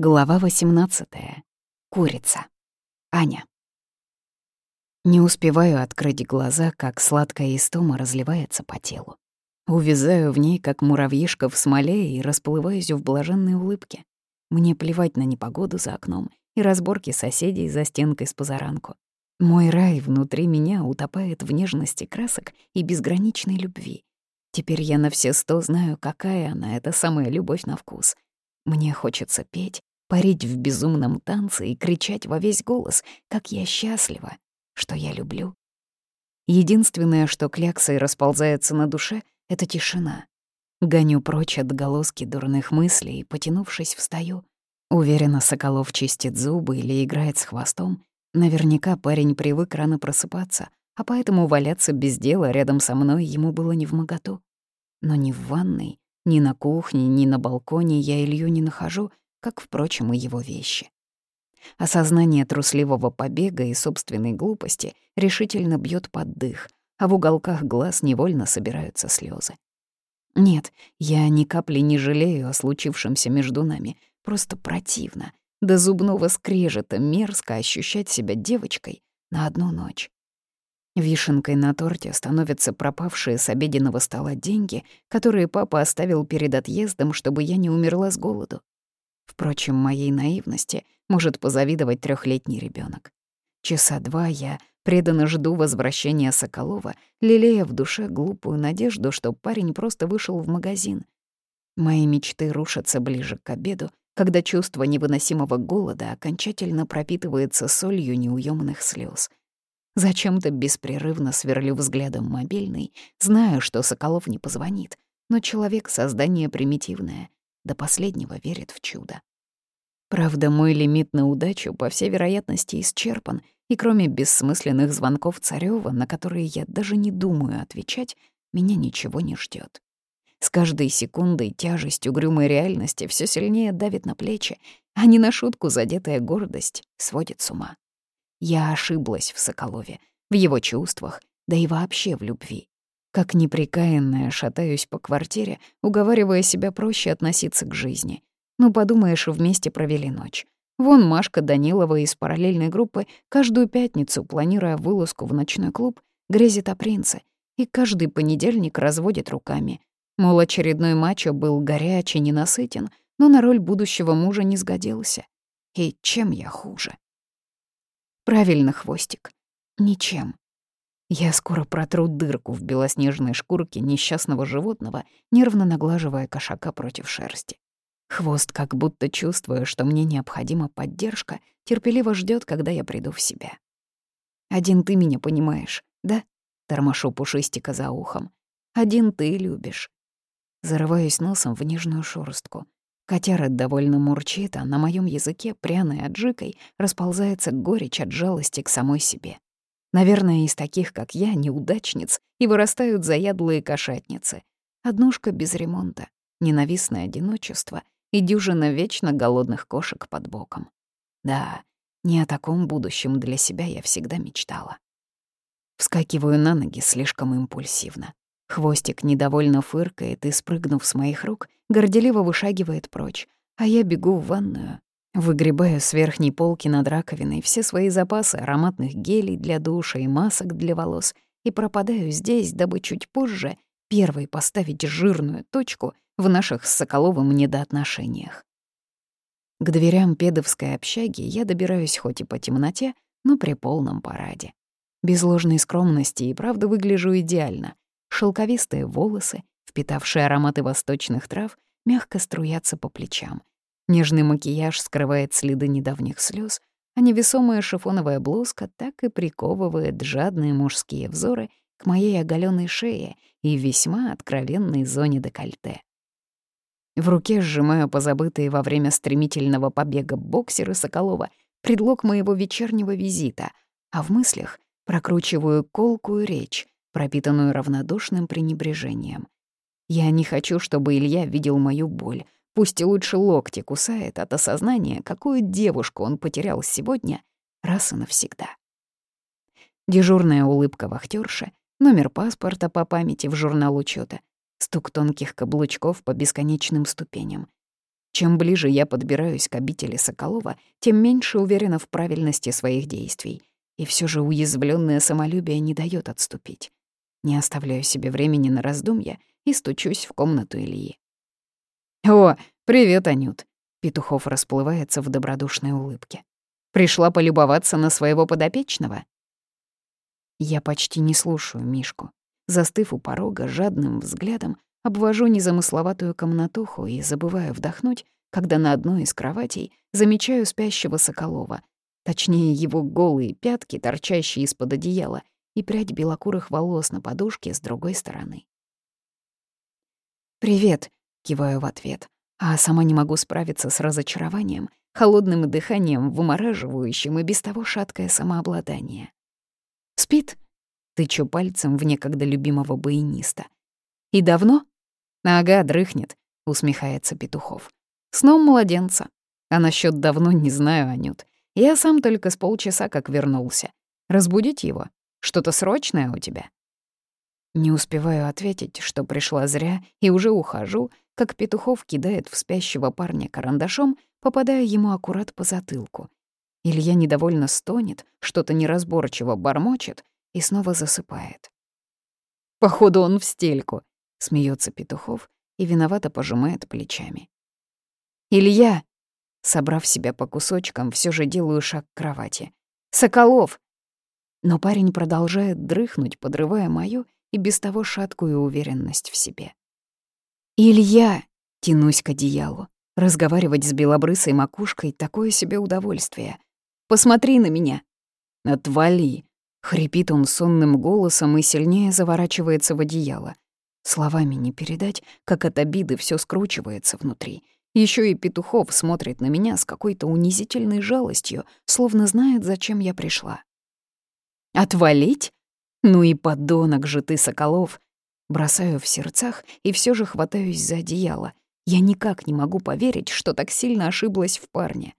Глава 18. Курица. Аня. Не успеваю открыть глаза, как сладкая истома разливается по телу. Увязаю в ней, как муравьишка в смоле, и расплываюсь в блаженной улыбке. Мне плевать на непогоду за окном и разборки соседей за стенкой с позаранку. Мой рай внутри меня утопает в нежности красок и безграничной любви. Теперь я на все сто знаю, какая она, эта самая любовь на вкус. Мне хочется петь, парить в безумном танце и кричать во весь голос, как я счастлива, что я люблю. Единственное, что кляксой расползается на душе, — это тишина. Гоню прочь отголоски дурных мыслей и, потянувшись, встаю. Уверена, Соколов чистит зубы или играет с хвостом. Наверняка парень привык рано просыпаться, а поэтому валяться без дела рядом со мной ему было не в моготу. Но ни в ванной, ни на кухне, ни на балконе я Илью не нахожу, как, впрочем, и его вещи. Осознание трусливого побега и собственной глупости решительно бьет под дых, а в уголках глаз невольно собираются слезы. Нет, я ни капли не жалею о случившемся между нами, просто противно, до зубного скрежета мерзко ощущать себя девочкой на одну ночь. Вишенкой на торте становятся пропавшие с обеденного стола деньги, которые папа оставил перед отъездом, чтобы я не умерла с голоду. Впрочем, моей наивности может позавидовать трехлетний ребенок. Часа два я преданно жду возвращения Соколова, лелея в душе глупую надежду, что парень просто вышел в магазин. Мои мечты рушатся ближе к обеду, когда чувство невыносимого голода окончательно пропитывается солью неуемных слез. Зачем-то беспрерывно сверлю взглядом мобильный, знаю, что Соколов не позвонит, но человек — создание примитивное — до последнего верит в чудо. Правда, мой лимит на удачу, по всей вероятности, исчерпан, и кроме бессмысленных звонков Царёва, на которые я даже не думаю отвечать, меня ничего не ждет. С каждой секундой тяжесть угрюмой реальности все сильнее давит на плечи, а не на шутку задетая гордость сводит с ума. Я ошиблась в Соколове, в его чувствах, да и вообще в любви. Как неприкаянная шатаюсь по квартире, уговаривая себя проще относиться к жизни. Ну, подумаешь, вместе провели ночь. Вон Машка Данилова из параллельной группы каждую пятницу, планируя вылазку в ночной клуб, грезит о принце. И каждый понедельник разводит руками. Мол, очередной мачо был горячий, ненасытен, но на роль будущего мужа не сгодился. И чем я хуже? Правильно, Хвостик. Ничем. Я скоро протру дырку в белоснежной шкурке несчастного животного, нервно наглаживая кошака против шерсти. Хвост, как будто чувствуя, что мне необходима поддержка, терпеливо ждет, когда я приду в себя. «Один ты меня понимаешь, да?» — тормошу пушистика за ухом. «Один ты любишь». Зарываюсь носом в нежную шорстку. Котяра довольно мурчит, а на моем языке, пряной аджикой, расползается горечь от жалости к самой себе. Наверное, из таких, как я, неудачниц, и вырастают заядлые кошатницы. Однушка без ремонта, ненавистное одиночество и дюжина вечно голодных кошек под боком. Да, не о таком будущем для себя я всегда мечтала. Вскакиваю на ноги слишком импульсивно. Хвостик недовольно фыркает и, спрыгнув с моих рук, горделиво вышагивает прочь, а я бегу в ванную, Выгребаю с верхней полки над раковиной все свои запасы ароматных гелей для душа и масок для волос и пропадаю здесь, дабы чуть позже первой поставить жирную точку в наших с Соколовым недоотношениях. К дверям педовской общаги я добираюсь хоть и по темноте, но при полном параде. Без ложной скромности и правда выгляжу идеально. Шелковистые волосы, впитавшие ароматы восточных трав, мягко струятся по плечам — Нежный макияж скрывает следы недавних слез, а невесомая шифоновая блузка так и приковывает жадные мужские взоры к моей оголенной шее и весьма откровенной зоне декольте. В руке сжимаю позабытые во время стремительного побега боксеры Соколова, предлог моего вечернего визита, а в мыслях прокручиваю колкую речь, пропитанную равнодушным пренебрежением. Я не хочу, чтобы Илья видел мою боль, Пусть и лучше локти кусает от осознания, какую девушку он потерял сегодня раз и навсегда. Дежурная улыбка вахтерши, номер паспорта по памяти в журнал учета, стук тонких каблучков по бесконечным ступеням. Чем ближе я подбираюсь к обители Соколова, тем меньше уверена в правильности своих действий. И все же уязвленное самолюбие не дает отступить. Не оставляю себе времени на раздумья и стучусь в комнату Ильи. «О, привет, Анют!» Петухов расплывается в добродушной улыбке. «Пришла полюбоваться на своего подопечного?» Я почти не слушаю Мишку. Застыв у порога, жадным взглядом обвожу незамысловатую комнатуху и забываю вдохнуть, когда на одной из кроватей замечаю спящего Соколова, точнее его голые пятки, торчащие из-под одеяла, и прядь белокурых волос на подушке с другой стороны. «Привет», — киваю в ответ, а сама не могу справиться с разочарованием, холодным дыханием, вымораживающим и без того шаткое самообладание. «Спит?» — тычу пальцем в некогда любимого баяниста. «И давно?» «Ага, дрыхнет», — усмехается Петухов. «Сном младенца. А насчет давно не знаю, Анют. Я сам только с полчаса как вернулся. Разбудить его? Что-то срочное у тебя?» Не успеваю ответить, что пришла зря, и уже ухожу, как Петухов кидает в спящего парня карандашом, попадая ему аккурат по затылку. Илья недовольно стонет, что-то неразборчиво бормочет и снова засыпает. «Походу, он в стельку», — смеется Петухов и виновато пожимает плечами. «Илья!» Собрав себя по кусочкам, все же делаю шаг к кровати. «Соколов!» Но парень продолжает дрыхнуть, подрывая мою и без того шаткую уверенность в себе. «Илья!» — тянусь к одеялу. Разговаривать с белобрысой макушкой — такое себе удовольствие. «Посмотри на меня!» «Отвали!» — хрипит он сонным голосом и сильнее заворачивается в одеяло. Словами не передать, как от обиды все скручивается внутри. Еще и Петухов смотрит на меня с какой-то унизительной жалостью, словно знает, зачем я пришла. «Отвалить? Ну и подонок же ты, Соколов!» Бросаю в сердцах и все же хватаюсь за одеяло. Я никак не могу поверить, что так сильно ошиблась в парне.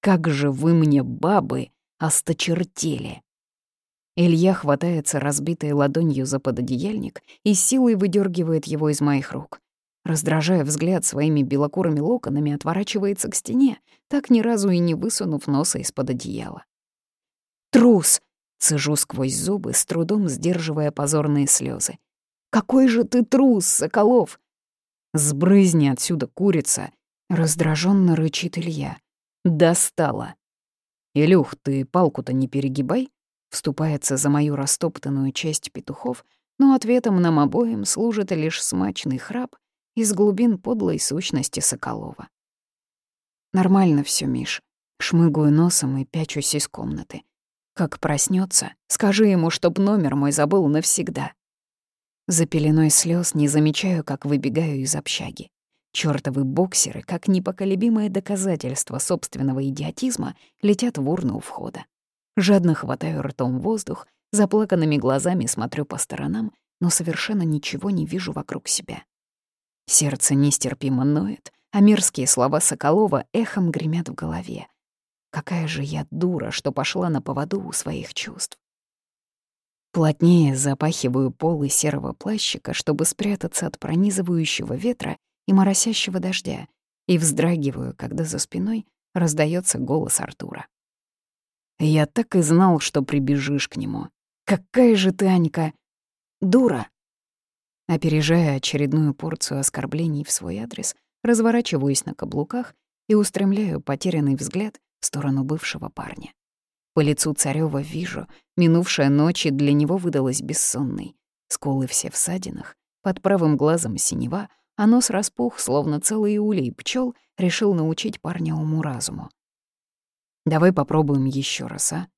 «Как же вы мне, бабы, осточертели!» Илья хватается разбитой ладонью за пододеяльник и силой выдергивает его из моих рук. Раздражая взгляд своими белокурыми локонами, отворачивается к стене, так ни разу и не высунув носа из-под одеяла. «Трус!» Цежу сквозь зубы, с трудом сдерживая позорные слезы. «Какой же ты трус, Соколов!» «Сбрызни отсюда, курица!» — раздраженно рычит Илья. «Достала!» «Илюх, ты палку-то не перегибай!» — вступается за мою растоптанную честь петухов, но ответом нам обоим служит лишь смачный храп из глубин подлой сущности Соколова. «Нормально все, Миш», — шмыгаю носом и пячусь из комнаты. Как проснется, скажи ему, чтоб номер мой забыл навсегда. За пеленой слез не замечаю, как выбегаю из общаги. Чёртовы боксеры, как непоколебимое доказательство собственного идиотизма, летят в урну у входа. Жадно хватаю ртом воздух, заплаканными глазами смотрю по сторонам, но совершенно ничего не вижу вокруг себя. Сердце нестерпимо ноет, а мерзкие слова Соколова эхом гремят в голове. Какая же я дура, что пошла на поводу у своих чувств. Плотнее запахиваю полы серого плащика, чтобы спрятаться от пронизывающего ветра и моросящего дождя, и вздрагиваю, когда за спиной раздается голос Артура. «Я так и знал, что прибежишь к нему. Какая же ты, Анька, дура!» Опережая очередную порцию оскорблений в свой адрес, разворачиваюсь на каблуках и устремляю потерянный взгляд в сторону бывшего парня. По лицу Царёва вижу, минувшая ночь для него выдалась бессонной. Скулы все в садинах, под правым глазом синева, а нос распух, словно целый улей пчел, решил научить парня уму-разуму. «Давай попробуем еще раз, а?»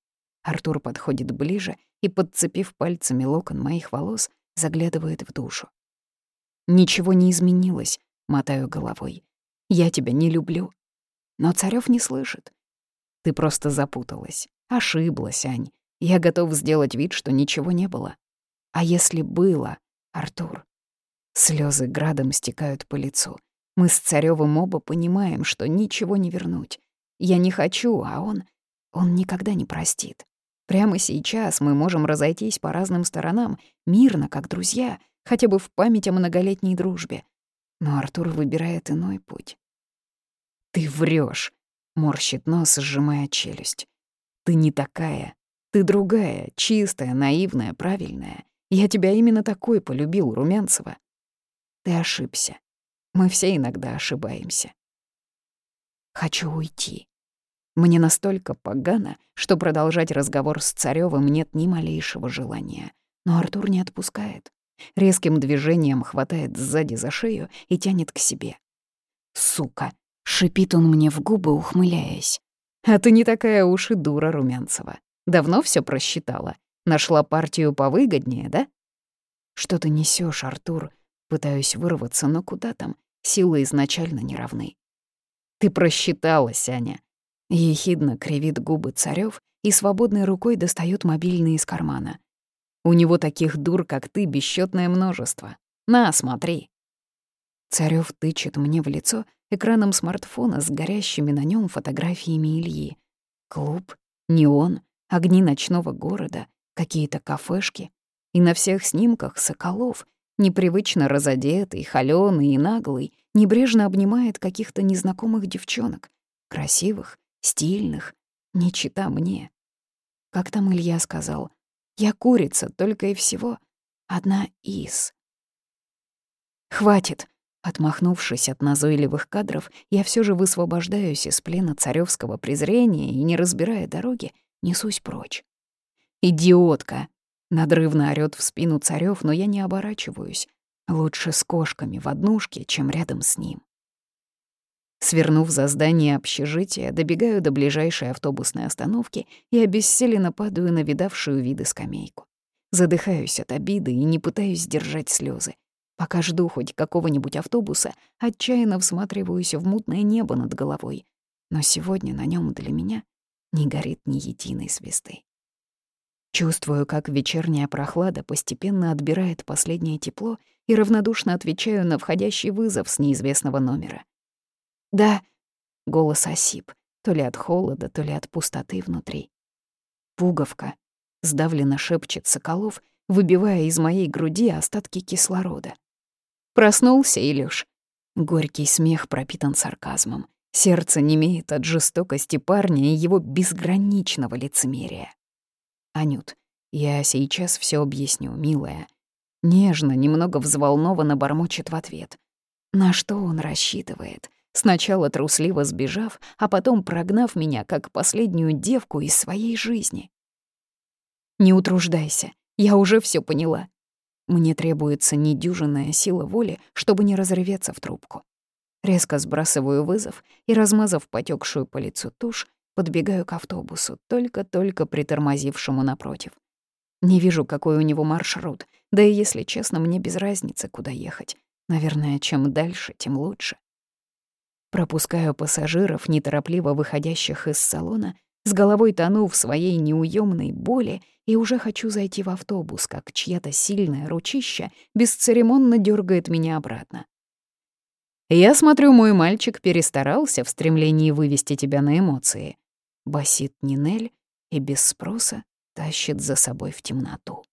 Артур подходит ближе и, подцепив пальцами локон моих волос, заглядывает в душу. «Ничего не изменилось», — мотаю головой. «Я тебя не люблю». Но Царёв не слышит. Ты просто запуталась. Ошиблась, Ань. Я готов сделать вид, что ничего не было. А если было, Артур? Слезы градом стекают по лицу. Мы с Царёвым оба понимаем, что ничего не вернуть. Я не хочу, а он... Он никогда не простит. Прямо сейчас мы можем разойтись по разным сторонам, мирно, как друзья, хотя бы в память о многолетней дружбе. Но Артур выбирает иной путь. Ты врешь, морщит нос, сжимая челюсть. Ты не такая. Ты другая, чистая, наивная, правильная. Я тебя именно такой полюбил, Румянцева. Ты ошибся. Мы все иногда ошибаемся. Хочу уйти. Мне настолько погано, что продолжать разговор с Царёвым нет ни малейшего желания. Но Артур не отпускает. Резким движением хватает сзади за шею и тянет к себе. «Сука!» — шипит он мне в губы, ухмыляясь. «А ты не такая уж и дура, Румянцева. Давно все просчитала. Нашла партию повыгоднее, да?» «Что ты несешь, Артур?» Пытаюсь вырваться, но куда там? Силы изначально не равны. «Ты просчиталась, Аня!» Ехидно кривит губы Царёв и свободной рукой достает мобильный из кармана. У него таких дур, как ты, бесчетное множество. На, смотри. Царёв тычет мне в лицо экраном смартфона с горящими на нем фотографиями Ильи. Клуб, неон, огни ночного города, какие-то кафешки. И на всех снимках Соколов, непривычно разодетый, холёный и наглый, небрежно обнимает каких-то незнакомых девчонок. Красивых, стильных, не чита мне. Как там Илья сказал, я курица, только и всего. Одна из. Хватит. Отмахнувшись от назойливых кадров, я все же высвобождаюсь из плена царевского презрения и, не разбирая дороги, несусь прочь. «Идиотка!» — надрывно орёт в спину царев, но я не оборачиваюсь. Лучше с кошками в однушке, чем рядом с ним. Свернув за здание общежития, добегаю до ближайшей автобусной остановки и обессиленно падаю на видавшую виды скамейку. Задыхаюсь от обиды и не пытаюсь сдержать слезы. Пока жду хоть какого-нибудь автобуса, отчаянно всматриваюсь в мутное небо над головой. Но сегодня на нем для меня не горит ни единой звезды. Чувствую, как вечерняя прохлада постепенно отбирает последнее тепло и равнодушно отвечаю на входящий вызов с неизвестного номера. «Да», — голос осип, то ли от холода, то ли от пустоты внутри. «Пуговка», — сдавленно шепчет Соколов, выбивая из моей груди остатки кислорода. «Проснулся, Илюш?» Горький смех пропитан сарказмом. Сердце немеет от жестокости парня и его безграничного лицемерия. «Анют, я сейчас все объясню, милая». Нежно, немного взволнованно бормочет в ответ. На что он рассчитывает? Сначала трусливо сбежав, а потом прогнав меня как последнюю девку из своей жизни. «Не утруждайся, я уже все поняла. Мне требуется недюжинная сила воли, чтобы не разреветься в трубку. Резко сбрасываю вызов и, размазав потекшую по лицу тушь, подбегаю к автобусу, только-только притормозившему напротив. Не вижу, какой у него маршрут, да и, если честно, мне без разницы, куда ехать. Наверное, чем дальше, тем лучше. Пропускаю пассажиров, неторопливо выходящих из салона, с головой тону в своей неуемной боли и уже хочу зайти в автобус, как чья-то сильная ручища бесцеремонно дергает меня обратно. «Я смотрю, мой мальчик перестарался в стремлении вывести тебя на эмоции», — басит Нинель и без спроса тащит за собой в темноту.